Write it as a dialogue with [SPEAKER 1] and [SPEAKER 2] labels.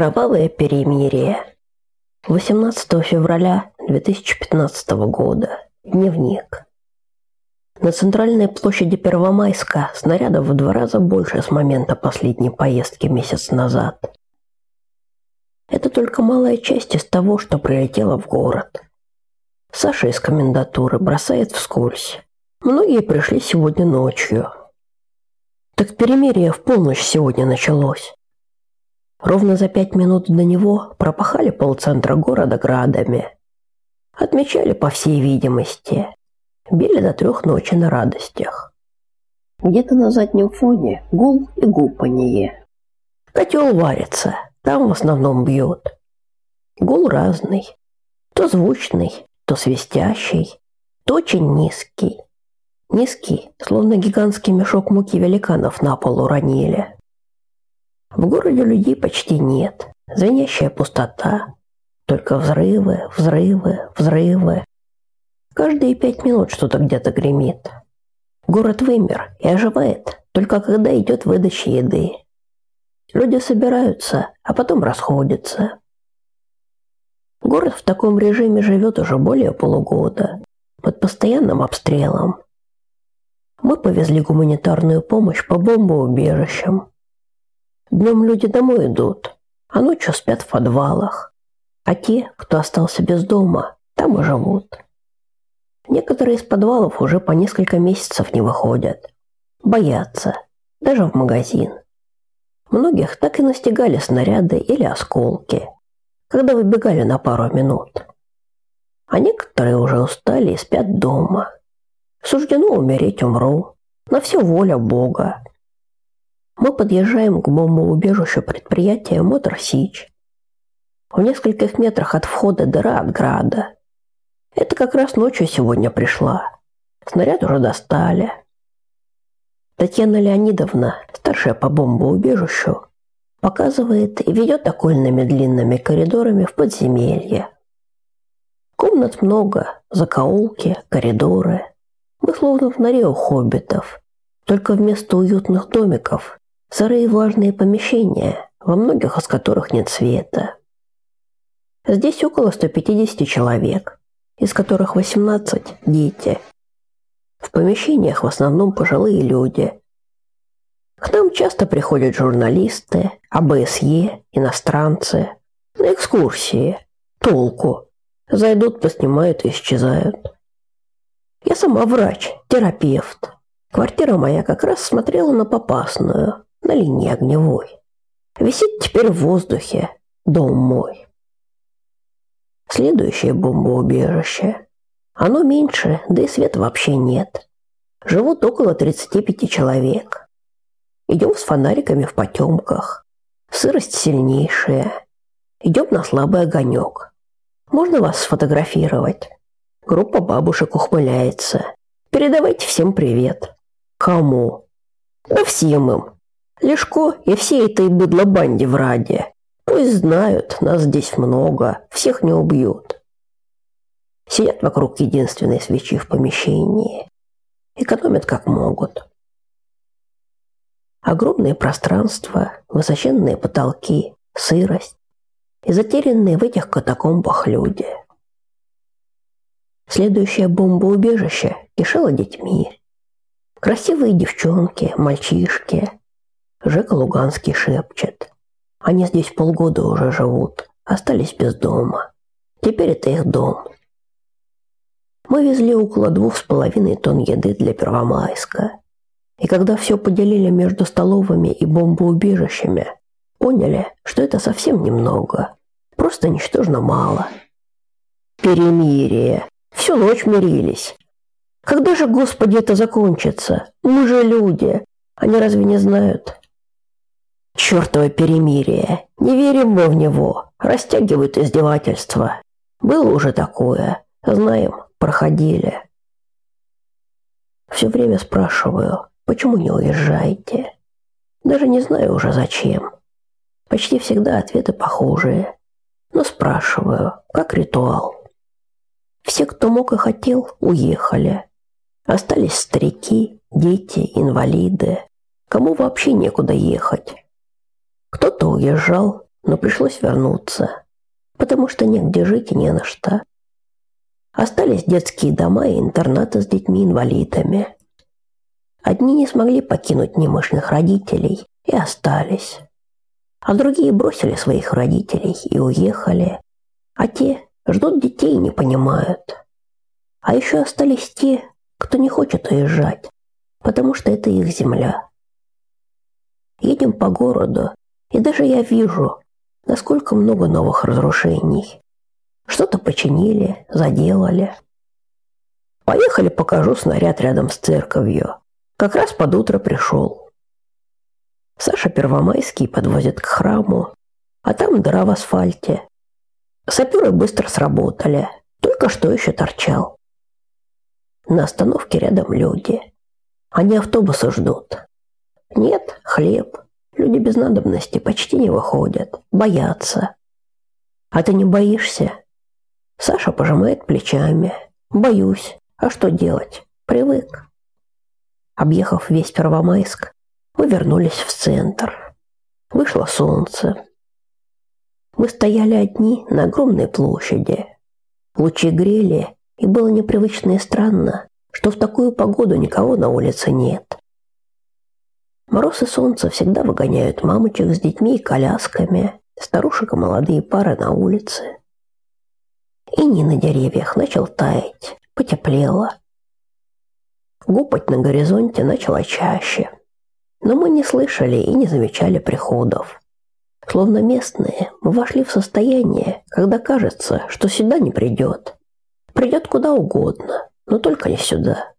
[SPEAKER 1] Кровавое перемирие. 18 февраля 2015 года. Дневник. На центральной площади Первомайска снарядов в два раза больше с момента последней поездки месяц назад. Это только малая часть из того, что прилетело в город. Саша из комендатуры бросает вскользь. Многие пришли сегодня ночью. Так перемирие в полночь сегодня началось. Ровно за пять минут до него пропахали полцентра города градами. Отмечали, по всей видимости. Били до трех ночи на радостях. Где-то на заднем фоне гул и гупанье. Котел варится, там в основном бьет. Гул разный. То звучный, то свистящий, то очень низкий. Низкий, словно гигантский мешок муки великанов на пол уронили. В городе людей почти нет. Звенящая пустота. Только взрывы, взрывы, взрывы. Каждые пять минут что-то где-то гремит. Город вымер и оживает только когда идет выдача еды. Люди собираются, а потом расходятся. Город в таком режиме живет уже более полугода, под постоянным обстрелом. Мы повезли гуманитарную помощь по бомбоубежищам. Днем люди домой идут, а ночью спят в подвалах. А те, кто остался без дома, там и живут. Некоторые из подвалов уже по несколько месяцев не выходят. Боятся, даже в магазин. Многих так и настигали снаряды или осколки, когда выбегали на пару минут. А некоторые уже устали и спят дома. Суждено умереть, умру. На все воля Бога. Мы подъезжаем к бомбоубежищу предприятия Мотор Сич. В нескольких метрах от входа дыра от града. Это как раз ночью сегодня пришла. Снаряд уже достали. Татьяна Леонидовна, старшая по бомбоубежищу, показывает и ведет окольными длинными коридорами в подземелье. Комнат много, закоулки, коридоры. Мы словно в норе у хоббитов. Только вместо уютных домиков Сырые влажные помещения, во многих из которых нет света. Здесь около 150 человек, из которых 18 – дети. В помещениях в основном пожилые люди. К нам часто приходят журналисты, АБСЕ, иностранцы, на экскурсии, толку. Зайдут, поснимают и исчезают. Я сама врач, терапевт. Квартира моя как раз смотрела на Попасную, на линии огневой. Висит теперь в воздухе дом мой. Следующее бомбоубежище. Оно меньше, да и света вообще нет. Живут около 35 человек. Идем с фонариками в потемках. Сырость сильнейшая. Идем на слабый огонек. Можно вас сфотографировать? Группа бабушек ухмыляется. Передавайте всем привет. Кому? Да всем им. Лешко и всей этой быдлобанде в Раде. Пусть знают, нас здесь много, всех не убьют. Сидят вокруг единственной свечи в помещении. Экономят как могут. Огромные пространства, высоченные потолки, сырость и затерянные в этих катакомбах люди. Следующее бомбоубежище кишело детьми. Красивые девчонки, мальчишки, Жека Луганский шепчет. Они здесь полгода уже живут, остались без дома. Теперь это их дом. Мы везли около двух с половиной тонн еды для Первомайска. И когда все поделили между столовыми и бомбоубежищами, поняли, что это совсем немного. Просто ничтожно мало. Перемирие. Всю ночь мирились. Когда же, Господи, это закончится? Мы же люди. Они разве не знают? Чёртово перемирие. Не верим мы в него. Растягивают издевательства. Было уже такое. Знаем, проходили. Все время спрашиваю, почему не уезжаете? Даже не знаю уже зачем. Почти всегда ответы похожие. Но спрашиваю, как ритуал. Все, кто мог и хотел, уехали. Остались старики, дети, инвалиды. Кому вообще некуда ехать. Кто-то уезжал, но пришлось вернуться, потому что негде жить и не на что. Остались детские дома и интернаты с детьми-инвалидами. Одни не смогли покинуть немощных родителей и остались. А другие бросили своих родителей и уехали. А те ждут детей и не понимают. А еще остались те, кто не хочет уезжать, потому что это их земля. Едем по городу, и даже я вижу, насколько много новых разрушений. Что-то починили, заделали. Поехали, покажу снаряд рядом с церковью. Как раз под утро пришел. Саша Первомайский подвозит к храму, а там дыра в асфальте. Саперы быстро сработали, только что еще торчал. На остановке рядом люди. Они автобусы ждут. Нет, хлеб. Люди без надобности почти не выходят, боятся. А ты не боишься? Саша пожимает плечами. Боюсь. А что делать? Привык. Объехав весь Первомайск, мы вернулись в центр. Вышло солнце. Мы стояли одни на огромной площади. Лучи грели, и было непривычно и странно, что в такую погоду никого на улице нет. Мороз и солнце всегда выгоняют мамочек с детьми и колясками, старушек и молодые пары на улице. И не на деревьях начал таять, потеплело. Гупать на горизонте начало чаще. Но мы не слышали и не замечали приходов. Словно местные, мы вошли в состояние, когда кажется, что сюда не придет. Придет куда угодно, но только не сюда.